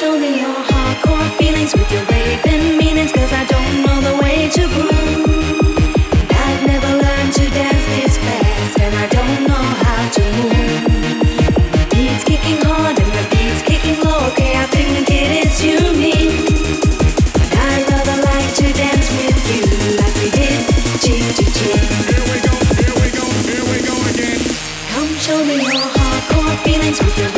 show me your hardcore feelings with your vaping meanings, cause I don't know the way to groove. And I've never learned to dance this fast, and I don't know how to move. My beat's kicking hard and my beat's kicking I think you. I'd rather like to dance with you like we did, cheek to cheek. Here we go, here we go, here we go again. Come show me your hardcore feelings with your